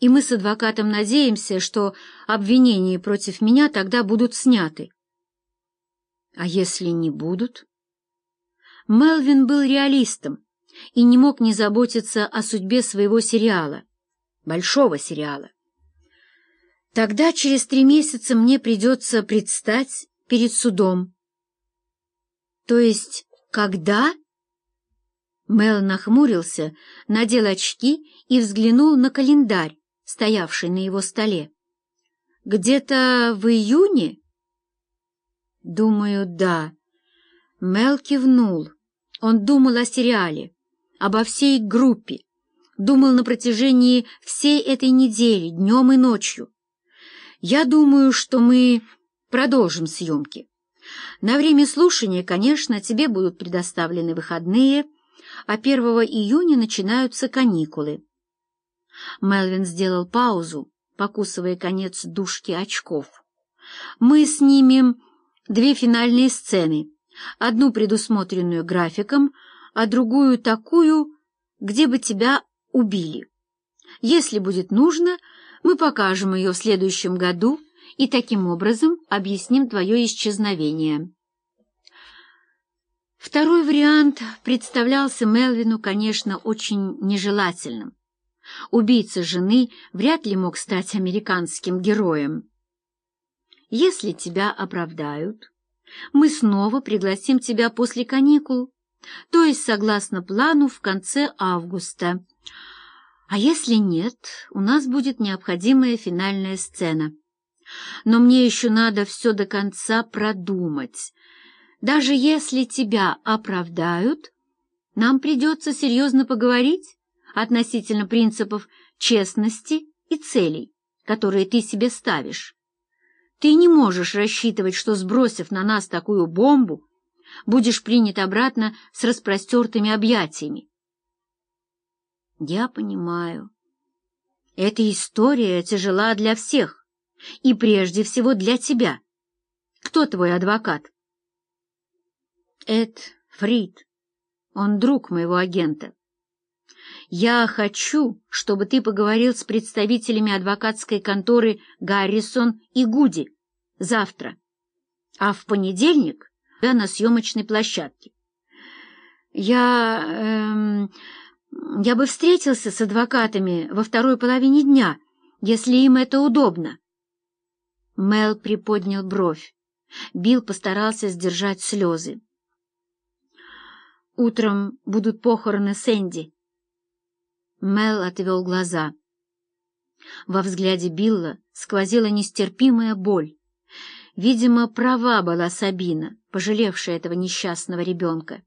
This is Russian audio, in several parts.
и мы с адвокатом надеемся, что обвинения против меня тогда будут сняты. А если не будут? Мелвин был реалистом и не мог не заботиться о судьбе своего сериала, большого сериала. Тогда через три месяца мне придется предстать перед судом. То есть когда? Мел нахмурился, надел очки и взглянул на календарь, стоявший на его столе. «Где-то в июне?» «Думаю, да». Мел кивнул. Он думал о сериале, обо всей группе, думал на протяжении всей этой недели, днем и ночью. «Я думаю, что мы продолжим съемки. На время слушания, конечно, тебе будут предоставлены выходные, а 1 июня начинаются каникулы. Мелвин сделал паузу, покусывая конец дужки очков. «Мы снимем две финальные сцены, одну предусмотренную графиком, а другую такую, где бы тебя убили. Если будет нужно, мы покажем ее в следующем году и таким образом объясним твое исчезновение». Второй вариант представлялся Мелвину, конечно, очень нежелательным. Убийца жены вряд ли мог стать американским героем. Если тебя оправдают, мы снова пригласим тебя после каникул, то есть согласно плану в конце августа. А если нет, у нас будет необходимая финальная сцена. Но мне еще надо все до конца продумать. Даже если тебя оправдают, нам придется серьезно поговорить относительно принципов честности и целей, которые ты себе ставишь. Ты не можешь рассчитывать, что, сбросив на нас такую бомбу, будешь принят обратно с распростертыми объятиями. Я понимаю. Эта история тяжела для всех, и прежде всего для тебя. Кто твой адвокат? Эд Фрид. Он друг моего агента. Я хочу, чтобы ты поговорил с представителями адвокатской конторы Гаррисон и Гуди завтра, а в понедельник я на съемочной площадке. Я... Эм, я бы встретился с адвокатами во второй половине дня, если им это удобно. Мел приподнял бровь. Билл постарался сдержать слезы. Утром будут похороны Сэнди. Мел отвел глаза. Во взгляде Билла сквозила нестерпимая боль. Видимо, права была Сабина, пожалевшая этого несчастного ребенка.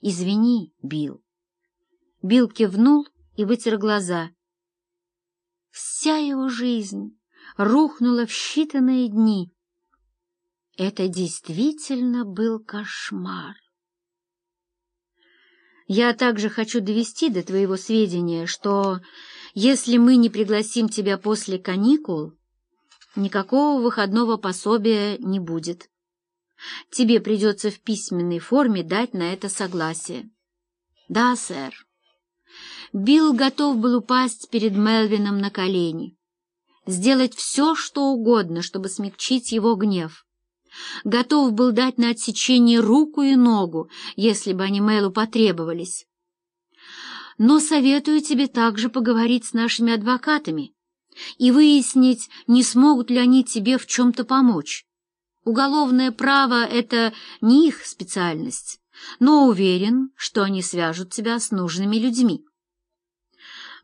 «Извини, Билл». Билл кивнул и вытер глаза. Вся его жизнь рухнула в считанные дни. Это действительно был кошмар. Я также хочу довести до твоего сведения, что если мы не пригласим тебя после каникул, никакого выходного пособия не будет. Тебе придется в письменной форме дать на это согласие. Да, сэр. Билл готов был упасть перед Мелвином на колени, сделать все, что угодно, чтобы смягчить его гнев готов был дать на отсечение руку и ногу, если бы они Мэлу потребовались. Но советую тебе также поговорить с нашими адвокатами и выяснить, не смогут ли они тебе в чем-то помочь. Уголовное право — это не их специальность, но уверен, что они свяжут тебя с нужными людьми.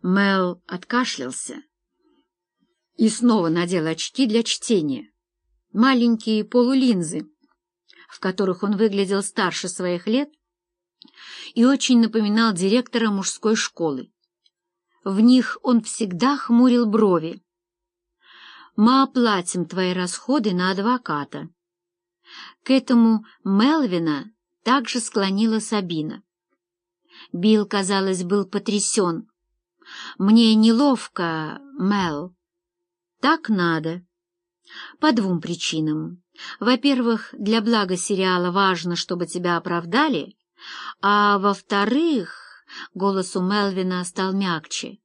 Мэл откашлялся и снова надел очки для чтения маленькие полулинзы, в которых он выглядел старше своих лет и очень напоминал директора мужской школы. В них он всегда хмурил брови. «Мы оплатим твои расходы на адвоката». К этому Мелвина также склонила Сабина. Билл, казалось, был потрясен. «Мне неловко, Мел. Так надо». По двум причинам. Во-первых, для блага сериала важно, чтобы тебя оправдали, а во-вторых, голос у Мелвина стал мягче.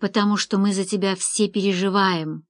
потому что мы за тебя все переживаем.